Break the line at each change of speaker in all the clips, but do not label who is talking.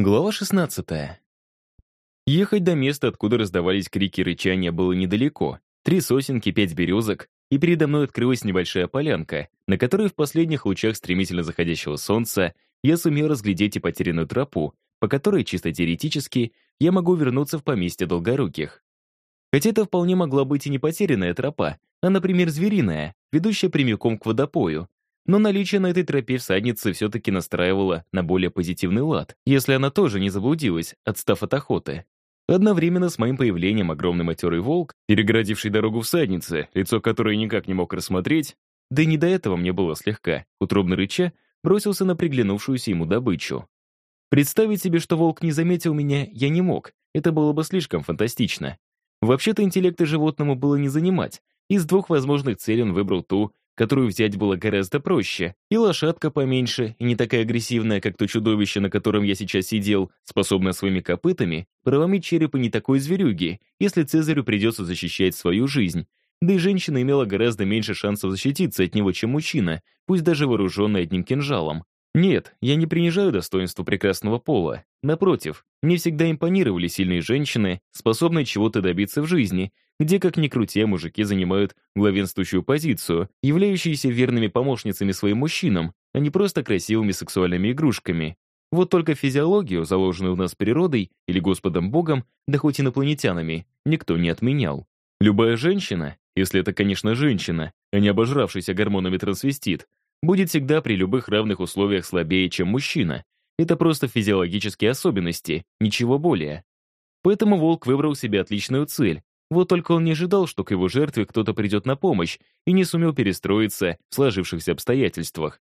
Глава 16. Ехать до места, откуда раздавались крики и рычания, было недалеко. Три сосенки, пять березок, и передо мной открылась небольшая полянка, на которой в последних лучах стремительно заходящего солнца я сумел разглядеть и потерянную тропу, по которой, чисто теоретически, я могу вернуться в поместье Долгоруких. Хотя это вполне могла быть и не потерянная тропа, а, например, звериная, ведущая прямиком к водопою, но наличие на этой тропе всадницы все-таки настраивало на более позитивный лад, если она тоже не заблудилась, отстав от охоты. Одновременно с моим появлением огромный матерый волк, перегородивший дорогу всаднице, лицо которой никак не мог рассмотреть, да и не до этого мне было слегка, утробно рыча, бросился на приглянувшуюся ему добычу. Представить себе, что волк не заметил меня, я не мог, это было бы слишком фантастично. Вообще-то интеллекта животному было не занимать, из двух возможных целей он выбрал ту, которую взять было гораздо проще, и лошадка поменьше, и не такая агрессивная, как то чудовище, на котором я сейчас сидел, способная своими копытами проломить черепа не такой зверюги, если Цезарю придется защищать свою жизнь. Да и женщина имела гораздо меньше шансов защититься от него, чем мужчина, пусть даже вооруженный одним кинжалом. Нет, я не принижаю достоинство прекрасного пола. Напротив, мне всегда импонировали сильные женщины, способные чего-то добиться в жизни, где, как ни крути, мужики занимают главенствующую позицию, являющиеся верными помощницами своим мужчинам, а не просто красивыми сексуальными игрушками. Вот только физиологию, заложенную у нас природой или Господом Богом, да хоть инопланетянами, никто не отменял. Любая женщина, если это, конечно, женщина, а не обожравшийся гормонами трансвестит, будет всегда при любых равных условиях слабее, чем мужчина. Это просто физиологические особенности, ничего более. Поэтому волк выбрал себе отличную цель вот только он не ожидал, что к его жертве кто-то придет на помощь и не сумел перестроиться в сложившихся обстоятельствах.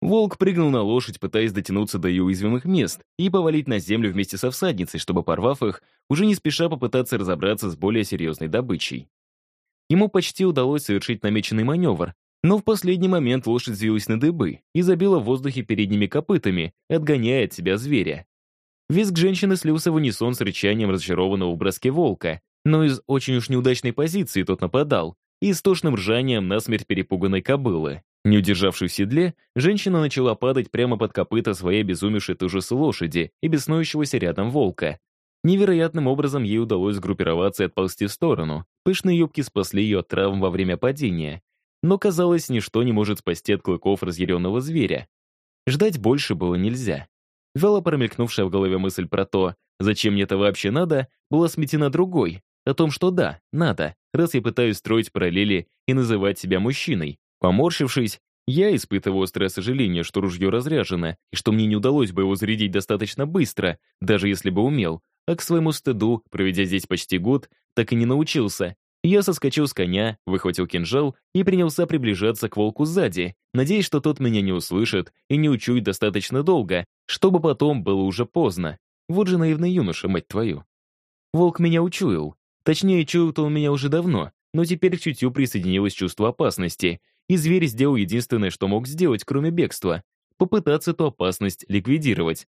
Волк прыгнул на лошадь, пытаясь дотянуться до ее уязвимых мест и повалить на землю вместе со всадницей, чтобы, порвав их, уже не спеша попытаться разобраться с более серьезной добычей. Ему почти удалось совершить намеченный маневр, но в последний момент лошадь взвилась на дыбы и забила в воздухе передними копытами, отгоняя от себя зверя. Визг женщины слился в унисон с рычанием разочарованного в броске волка, но из очень уж неудачной позиции тот нападал, и истошным ржанием насмерть перепуганной кобылы. Не удержавшись в седле, женщина начала падать прямо под копыта своей обезумевшей ужас лошади и беснующегося рядом волка. Невероятным образом ей удалось сгруппироваться и отползти в сторону. Пышные юбки спасли ее от травм во время падения. Но, казалось, ничто не может спасти от клыков разъяренного зверя. Ждать больше было нельзя. Вяло промелькнувшая в голове мысль про то, зачем мне это вообще надо, была сметена другой, о том, что да, надо, раз я пытаюсь строить параллели и называть себя мужчиной. Поморщившись, я испытываю острое сожаление, что ружье разряжено, и что мне не удалось бы его зарядить достаточно быстро, даже если бы умел, а к своему стыду, проведя здесь почти год, так и не научился. Я соскочил с коня, выхватил кинжал и принялся приближаться к волку сзади, надеясь, что тот меня не услышит и не учует достаточно долго, чтобы потом было уже поздно. Вот же наивный юноша, мать твою. Волк меня учуял, Точнее, чуял-то он меня уже давно, но теперь к чутью присоединилось чувство опасности, и зверь сделал единственное, что мог сделать, кроме бегства — попытаться эту опасность ликвидировать.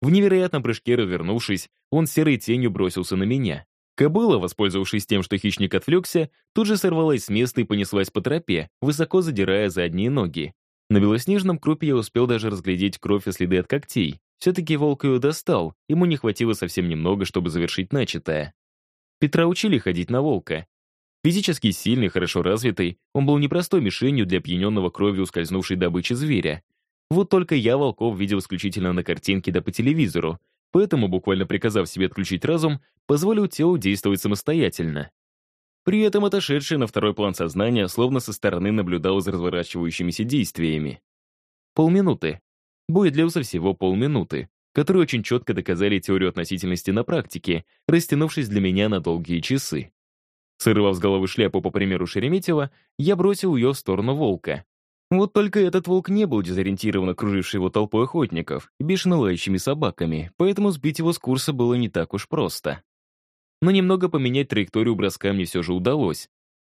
В невероятном прыжке развернувшись, он серой тенью бросился на меня. Кобыла, воспользовавшись тем, что хищник отвлекся, тут же сорвалась с места и понеслась по тропе, высоко задирая задние ноги. На белоснежном крупе я успел даже разглядеть кровь и следы от когтей. Все-таки волк ее достал, ему не хватило совсем немного, чтобы завершить начатое. Петра учили ходить на волка. Физически сильный, хорошо развитый, он был непростой мишенью для опьяненного кровью ускользнувшей добычи зверя. Вот только я волков видел исключительно на картинке да по телевизору, поэтому, буквально приказав себе отключить разум, позволил телу действовать самостоятельно. При этом отошедший на второй план сознания словно со стороны наблюдал за разворачивающимися действиями. Полминуты. Бой длился всего полминуты которые очень четко доказали теорию относительности на практике, растянувшись для меня на долгие часы. Сорвав с головы шляпу по примеру Шереметьева, я бросил ее в сторону волка. Вот только этот волк не был дезориентирован окружившей его толпой охотников и бешено лающими собаками, поэтому сбить его с курса было не так уж просто. Но немного поменять траекторию броска мне все же удалось,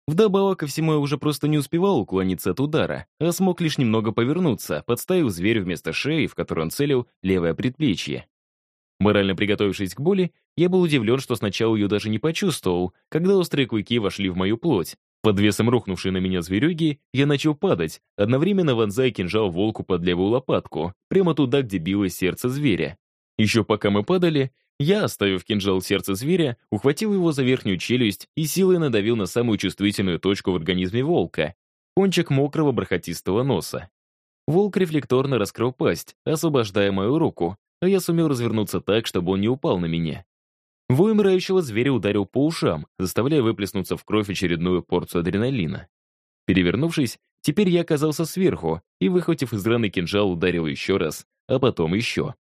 Вдобавок ко всему я уже просто не успевал уклониться от удара, а смог лишь немного повернуться, подставив зверю вместо шеи, в которую он целил, левое предплечье. Морально приготовившись к боли, я был удивлен, что сначала ее даже не почувствовал, когда острые клыки вошли в мою плоть. Под весом рухнувшей на меня зверюги я начал падать, одновременно вонзая кинжал волку под левую лопатку, прямо туда, где билось сердце зверя. Еще пока мы падали, я, оставив кинжал сердце зверя, ухватил его за верхнюю челюсть и силой надавил на самую чувствительную точку в организме волка — кончик мокрого бархатистого носа. Волк рефлекторно раскрыл пасть, освобождая мою руку, а я сумел развернуться так, чтобы он не упал на меня. Вой умирающего зверя ударил по ушам, заставляя выплеснуться в кровь очередную порцию адреналина. Перевернувшись, теперь я оказался сверху и, выхватив из раны кинжал, ударил еще раз, а потом еще.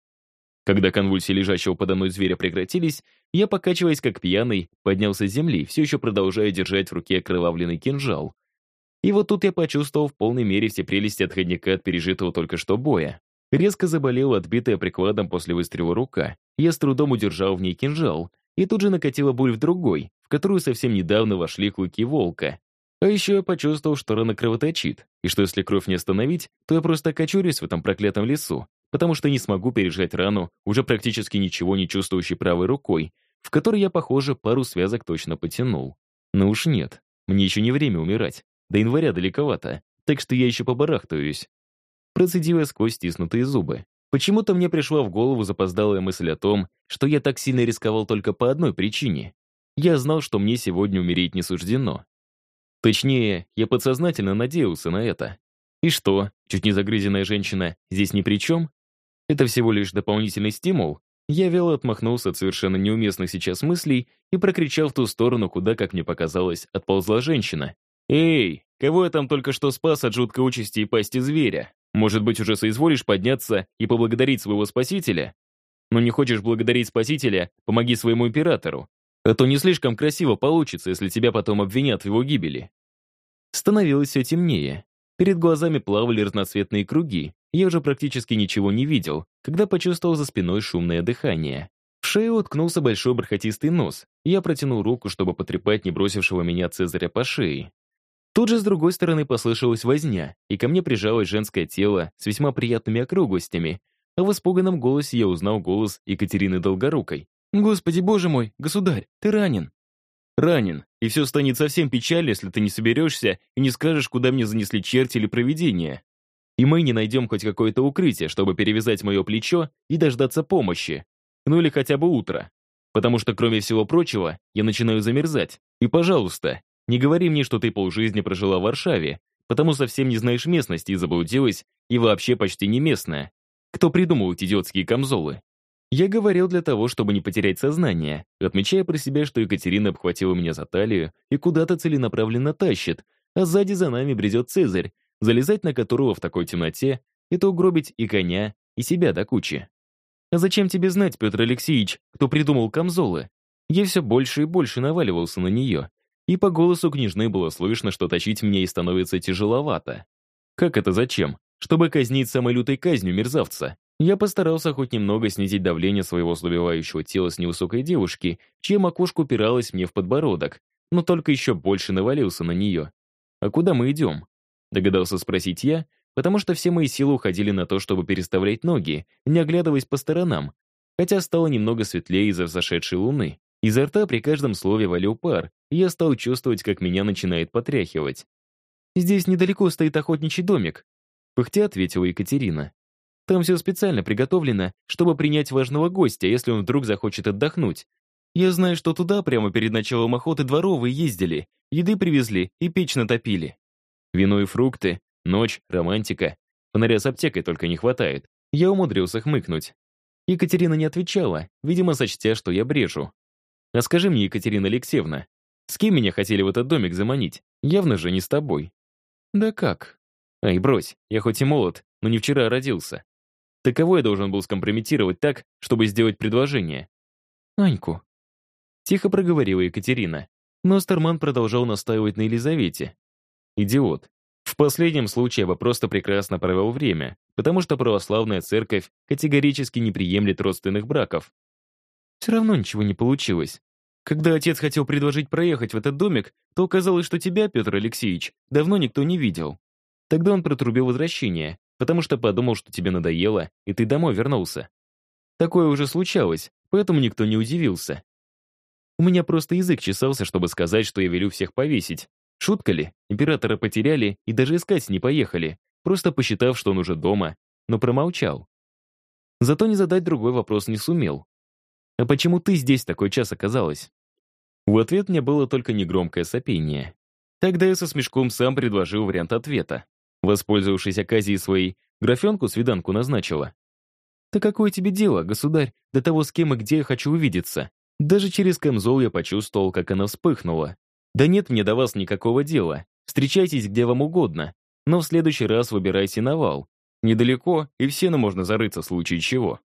Когда конвульсии лежащего подо мной зверя прекратились, я, покачиваясь как пьяный, поднялся с земли, все еще продолжая держать в руке окровавленный кинжал. И вот тут я почувствовал в полной мере все прелести отходника от пережитого только что боя. Резко заболела отбитая прикладом после выстрела рука. Я с трудом удержал в ней кинжал, и тут же накатила боль в другой, в которую совсем недавно вошли клыки волка. А еще я почувствовал, что рана кровоточит, и что если кровь не остановить, то я просто окочурюсь в этом проклятом лесу, потому что не смогу пережать рану, уже практически ничего не чувствующей правой рукой, в которой я, похоже, пару связок точно потянул. Но уж нет, мне еще не время умирать. До января далековато, так что я еще побарахтаюсь процедила сквозь стиснутые зубы. Почему-то мне пришла в голову запоздалая мысль о том, что я так сильно рисковал только по одной причине. Я знал, что мне сегодня умереть не суждено. Точнее, я подсознательно надеялся на это. И что, чуть не загрызенная женщина здесь ни при чем? Это всего лишь дополнительный стимул? Я вяло отмахнулся от совершенно неуместных сейчас мыслей и прокричал в ту сторону, куда, как мне показалось, отползла женщина. «Эй, кого я там только что спас от жуткой участи и пасти зверя?» Может быть, уже соизволишь подняться и поблагодарить своего спасителя? Но не хочешь благодарить спасителя, помоги своему императору. А то не слишком красиво получится, если тебя потом обвинят в его гибели. Становилось все темнее. Перед глазами плавали разноцветные круги. Я уже практически ничего не видел, когда почувствовал за спиной шумное дыхание. В шею уткнулся большой бархатистый нос. Я протянул руку, чтобы потрепать не бросившего меня Цезаря по шее. Тут же с другой стороны послышалась возня, и ко мне прижалось женское тело с весьма приятными округлостями, а в испуганном голосе я узнал голос Екатерины Долгорукой. «Господи, боже мой, государь, ты ранен!» «Ранен, и все станет совсем печально, если ты не соберешься и не скажешь, куда мне занесли черти или провидение. И мы не найдем хоть какое-то укрытие, чтобы перевязать мое плечо и дождаться помощи. Ну или хотя бы утро. Потому что, кроме всего прочего, я начинаю замерзать. И, пожалуйста, не говори мне, что ты полжизни прожила в Варшаве, потому совсем не знаешь местности и заблудилась, и вообще почти не местная. Кто придумал эти идиотские камзолы? Я говорил для того, чтобы не потерять сознание, отмечая про себя, что Екатерина обхватила меня за талию и куда-то целенаправленно тащит, а сзади за нами бредет Цезарь, залезать на которого в такой темноте — это угробить и коня, и себя до кучи. А зачем тебе знать, Петр Алексеевич, кто придумал камзолы? Я все больше и больше наваливался на нее, и по голосу княжны было слышно, что тащить мне и становится тяжеловато. Как это зачем? Чтобы казнить самой лютой казнью мерзавца. Я постарался хоть немного снизить давление своего слабевающего тела с невысокой девушки, чья макушка упиралась мне в подбородок, но только еще больше навалился на нее. «А куда мы идем?» Догадался спросить я, потому что все мои силы уходили на то, чтобы переставлять ноги, не оглядываясь по сторонам, хотя стало немного светлее из-за взошедшей луны. Изо рта при каждом слове валил пар, и я стал чувствовать, как меня начинает потряхивать. «Здесь недалеко стоит охотничий домик», — пыхтя ответила Екатерина. «Там все специально приготовлено, чтобы принять важного гостя, если он вдруг захочет отдохнуть. Я знаю, что туда прямо перед началом охоты дворовые ездили, еды привезли и печь натопили. Вино и фрукты, ночь, романтика. Фонаря с аптекой только не хватает. Я умудрился хмыкнуть. Екатерина не отвечала, видимо, сочтя, что я брежу. А скажи мне, Екатерина Алексеевна, с кем меня хотели в этот домик заманить? Явно же не с тобой. Да как? Ай, брось, я хоть и молод, но не вчера родился. Так кого я должен был скомпрометировать так, чтобы сделать предложение? Аньку. Тихо проговорила Екатерина. Но Старман продолжал настаивать на Елизавете. Идиот. В последнем случае я бы просто прекрасно провел время, потому что православная церковь категорически не приемлет родственных браков. Все равно ничего не получилось. Когда отец хотел предложить проехать в этот домик, то оказалось, что тебя, Петр Алексеевич, давно никто не видел. Тогда он протрубил возвращение, потому что подумал, что тебе надоело, и ты домой вернулся. Такое уже случалось, поэтому никто не удивился. У меня просто язык чесался, чтобы сказать, что я велю всех повесить. Шутка ли? Императора потеряли и даже искать не поехали, просто посчитав, что он уже дома, но промолчал. Зато не задать другой вопрос не сумел. «А почему ты здесь такой час оказалась?» В ответ мне было только негромкое сопение. Тогда я со смешком сам предложил вариант ответа. Воспользовавшись оказией своей, графенку свиданку назначила. «Да какое тебе дело, государь, до того, с кем и где я хочу увидеться?» Даже через камзол я почувствовал, как она вспыхнула. «Да нет мне до вас никакого дела. Встречайтесь где вам угодно. Но в следующий раз выбирайте навал. Недалеко, и в сено можно зарыться в случае чего».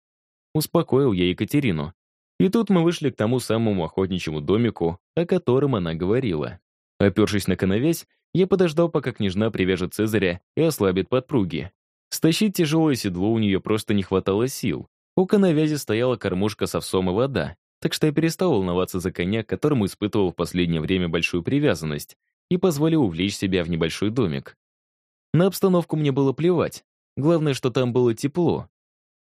Успокоил я Екатерину. И тут мы вышли к тому самому охотничьему домику, о котором она говорила. Опершись на коновязь, я подождал, пока княжна привяжет Цезаря и ослабит подпруги. Стащить тяжелое седло у нее просто не хватало сил. У коновязи стояла кормушка с овсом и вода, так что я перестал волноваться за коня, к которому испытывал в последнее время большую привязанность, и позволил увлечь себя в небольшой домик. На обстановку мне было плевать. Главное, что там было тепло.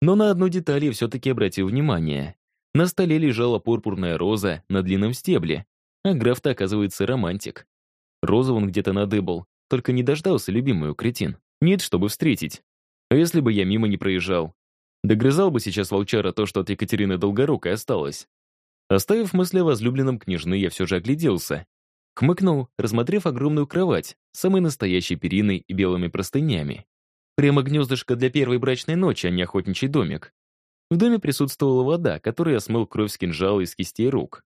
Но на одну деталь я все-таки обратил внимание. На столе лежала пурпурная роза на длинном стебле, а граф-то, оказывается, романтик. Розу он где-то надыбал, только не дождался любимую, кретин. Нет, чтобы встретить. А если бы я мимо не проезжал? Догрызал бы сейчас волчара то, что от Екатерины Долгорукой осталось. Оставив мысли о возлюбленном княжны, я все же огляделся. Хмыкнул, рассмотрев огромную кровать, самой настоящей периной и белыми простынями. Прямо гнездышко для первой брачной ночи, а не охотничий домик. В доме присутствовала вода, которой я смыл кровь с кинжала из кистей рук.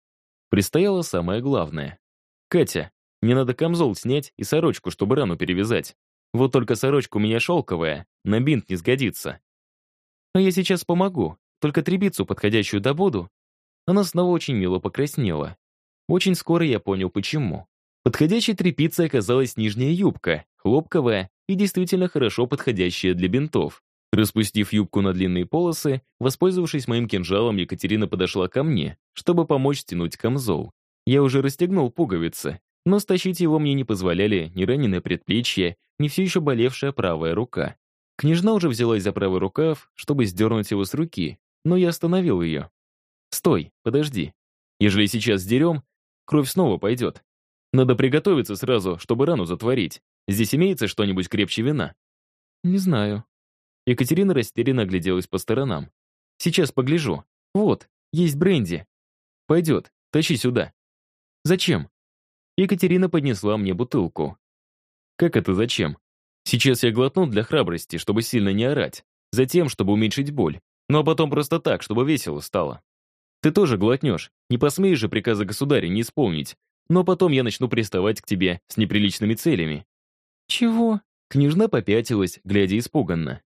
Предстояло самое главное. «Катя, мне надо камзол снять и сорочку, чтобы рану перевязать. Вот только сорочка у меня шелковая, на бинт не сгодится». «А я сейчас помогу, только требицу, подходящую до буду». Она снова очень мило покраснела. Очень скоро я понял, почему. Подходящей тряпицей оказалась нижняя юбка, хлопковая и действительно хорошо подходящая для бинтов. Распустив юбку на длинные полосы, воспользовавшись моим кинжалом, Екатерина подошла ко мне, чтобы помочь стянуть камзол. Я уже расстегнул пуговицы, но стащить его мне не позволяли ни раненое предплечье, ни все еще болевшая правая рука. Княжна уже взялась за правый рукав, чтобы сдернуть его с руки, но я остановил ее. «Стой, подожди. Ежели сейчас сдерем, кровь снова пойдет. Надо приготовиться сразу, чтобы рану затворить. Здесь имеется что-нибудь крепче вина?» «Не знаю». Екатерина растерянно огляделась по сторонам. «Сейчас погляжу. Вот, есть бренди. Пойдет, тащи сюда». «Зачем?» Екатерина поднесла мне бутылку. «Как это зачем? Сейчас я глотну для храбрости, чтобы сильно не орать. Затем, чтобы уменьшить боль. Ну а потом просто так, чтобы весело стало. Ты тоже глотнешь. Не посмеешь же приказа государя не исполнить. Но потом я начну приставать к тебе с неприличными целями. «Чего?» Княжна попятилась, глядя испуганно.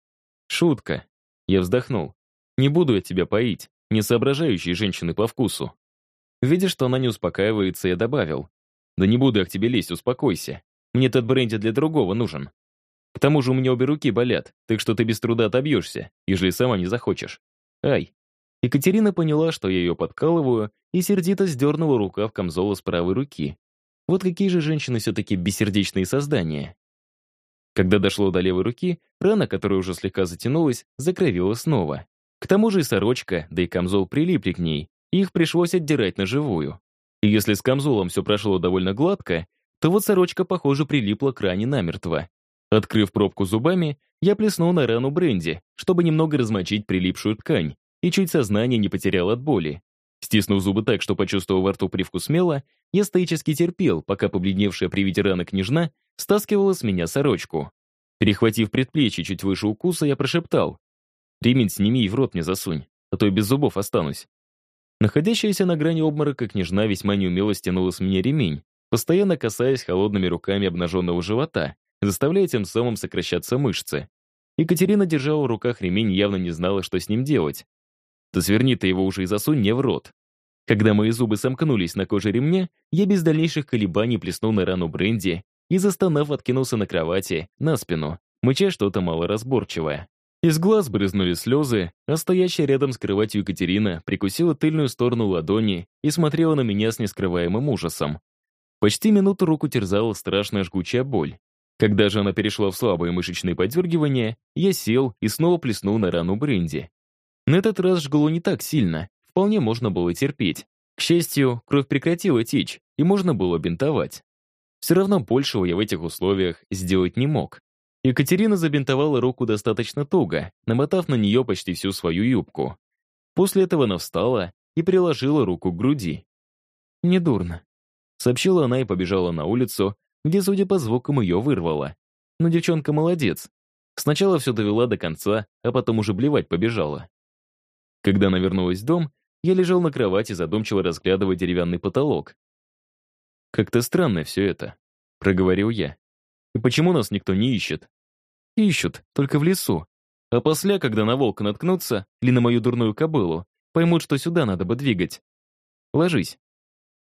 «Шутка». Я вздохнул. «Не буду я тебя поить, не соображающие женщины по вкусу». Видя, что она не успокаивается, я добавил. «Да не буду я к тебе лезть, успокойся. Мне тот бренди для другого нужен. К тому же у меня обе руки болят, так что ты без труда отобьешься, ежели сама не захочешь. Ай». Екатерина поняла, что я ее подкалываю, и сердито сдернула рукав камзола с правой руки. Вот какие же женщины все-таки бессердечные создания. Когда дошло до левой руки, рана, которая уже слегка затянулась, закровила снова. К тому же и сорочка, да и камзол прилипли к ней, их пришлось отдирать на живую. И если с камзолом все прошло довольно гладко, то вот сорочка, похоже, прилипла к ране намертво. Открыв пробку зубами, я плеснул на рану бренди, чтобы немного размочить прилипшую ткань, и чуть сознание не потерял от боли. Стиснув зубы так, что почувствовал во рту привкус мела, я стоически терпел, пока побледневшая при виде раны княжна стаскивала с меня сорочку. Перехватив предплечье чуть выше укуса, я прошептал. «Ремень сними и в рот мне засунь, а то и без зубов останусь». Находящаяся на грани обморока княжна весьма неумело стянула с меня ремень, постоянно касаясь холодными руками обнаженного живота, заставляя тем самым сокращаться мышцы. Екатерина держала в руках ремень явно не знала, что с ним делать. «Да сверни ты его уже и засунь мне в рот», когда мои зубы сомкнулись на коже ремня, я без дальнейших колебаний плеснул на рану бренди и, застонав, откинулся на кровати, на спину, мыча что-то малоразборчивое. Из глаз брызнули слезы, а стоящая рядом с кроватью Екатерина прикусила тыльную сторону ладони и смотрела на меня с нескрываемым ужасом. Почти минуту руку терзала страшная жгучая боль. Когда же она перешла в слабые мышечные подергивания, я сел и снова плеснул на рану бренди. На этот раз жгло не так сильно, вполне можно было терпеть. К счастью, кровь прекратила течь, и можно было бинтовать. Все равно большего я в этих условиях сделать не мог. Екатерина забинтовала руку достаточно туго, намотав на нее почти всю свою юбку. После этого она встала и приложила руку к груди. «Недурно», — сообщила она и побежала на улицу, где, судя по звукам, ее вырвало. Но девчонка молодец. Сначала все довела до конца, а потом уже блевать побежала. Когда она вернулась в дом, я лежал на кровати, задумчиво разглядывая деревянный потолок. «Как-то странно все это», — проговорил я. «И почему нас никто не ищет?» Ищут, только в лесу. А после, когда на волка наткнутся или на мою дурную кобылу, поймут, что сюда надо бы двигать. Ложись.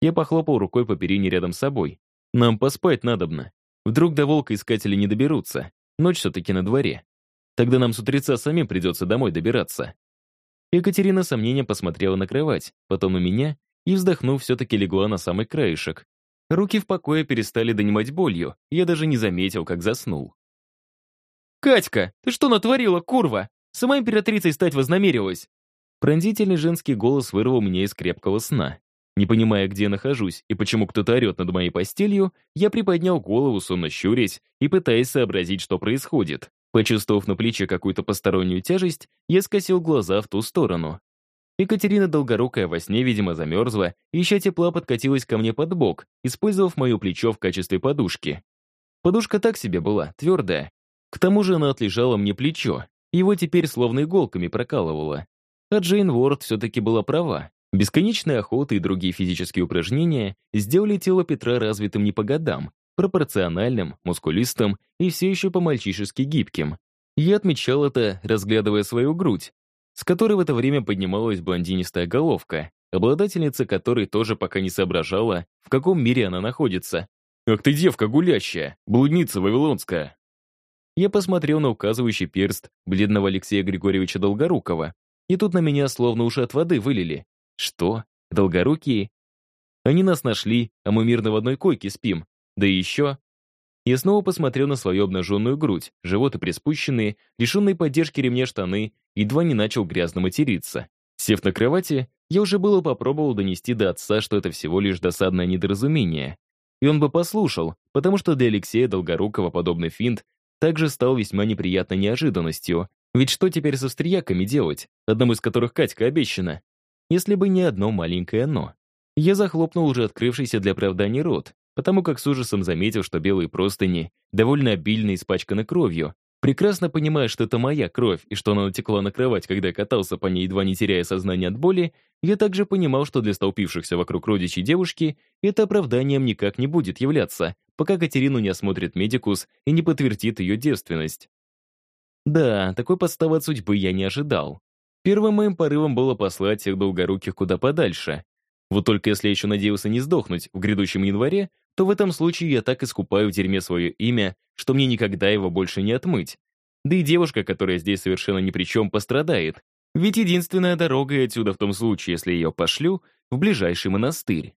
Я похлопал рукой по перине рядом с собой. Нам поспать надобно. Вдруг до волка искатели не доберутся. Ночь все-таки на дворе. Тогда нам с утреца самим придется домой добираться. Екатерина сомнением посмотрела на кровать, потом на меня и, вздохнув, все-таки легла на самый краешек. Руки в покое перестали донимать болью, я даже не заметил, как заснул. «Катька, ты что натворила, курва? Сама императрицей стать вознамерилась!» Пронзительный женский голос вырвал меня из крепкого сна. Не понимая, где я нахожусь и почему кто-то орет над моей постелью, я приподнял голову, сонно щурясь и пытаясь сообразить, что происходит. Почувствовав на плече какую-то постороннюю тяжесть, я скосил глаза в ту сторону. Екатерина Долгорукая во сне, видимо, замерзла, и еще тепла подкатилась ко мне под бок, использовав мое плечо в качестве подушки. Подушка так себе была, твердая, к тому же она отлежала мне плечо, его теперь словно иголками прокалывала. А Джейн Уорд все-таки была права. Бесконечная охота и другие физические упражнения сделали тело Петра развитым не по годам, пропорциональным, мускулистым и все еще по-мальчишески гибким. Я отмечал это, разглядывая свою грудь, с которой в это время поднималась блондинистая головка, обладательница которой тоже пока не соображала, в каком мире она находится. «Ах ты девка гулящая, блудница вавилонская!» Я посмотрел на указывающий перст бледного Алексея Григорьевича Долгорукова, и тут на меня словно уши от воды вылили. Что? Долгорукие? Они нас нашли, а мы мирно в одной койке спим. Да и еще... Я снова посмотрел на свою обнаженную грудь, животы приспущенные, лишенные поддержки ремня штаны, едва не начал грязно материться. Сев на кровати, я уже было попробовал донести до отца, что это всего лишь досадное недоразумение. И он бы послушал, потому что для Алексея Долгорукова подобный финт также стал весьма неприятной неожиданностью. Ведь что теперь с австрияками делать, одному из которых Катька обещана? Если бы не одно маленькое «но». Я захлопнул уже открывшийся для оправдания рот, потому как с ужасом заметил, что белые простыни довольно обильно испачканы кровью, прекрасно понимая, что это моя кровь и что она натекла на кровать, когда я катался по ней, едва не теряя сознание от боли, я также понимал, что для столпившихся вокруг родичей девушки это оправданием никак не будет являться, пока Катерину не осмотрит медикус и не подтвердит ее девственность. Да, такой подставы от судьбы я не ожидал. Первым моим порывом было послать всех долгоруких куда подальше. Вот только если я еще надеялся не сдохнуть в грядущем январе, то в этом случае я так искупаю в дерьме свое имя, что мне никогда его больше не отмыть. Да и девушка, которая здесь совершенно ни при чем, пострадает. Ведь единственная дорога отсюда в том случае, если ее пошлю, в ближайший монастырь.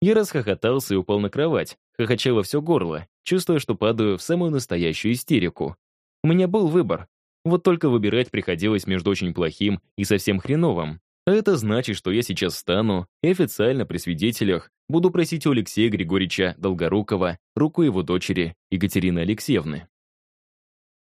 Я расхохотался и упал на кровать, хохоча во все горло, чувствуя, что падаю в самую настоящую истерику. У меня был выбор. Вот только выбирать приходилось между очень плохим и совсем хреновым. А это значит, что я сейчас встану и официально при свидетелях буду просить у Алексея Григорьевича Долгорукова руку его дочери Екатерины Алексеевны.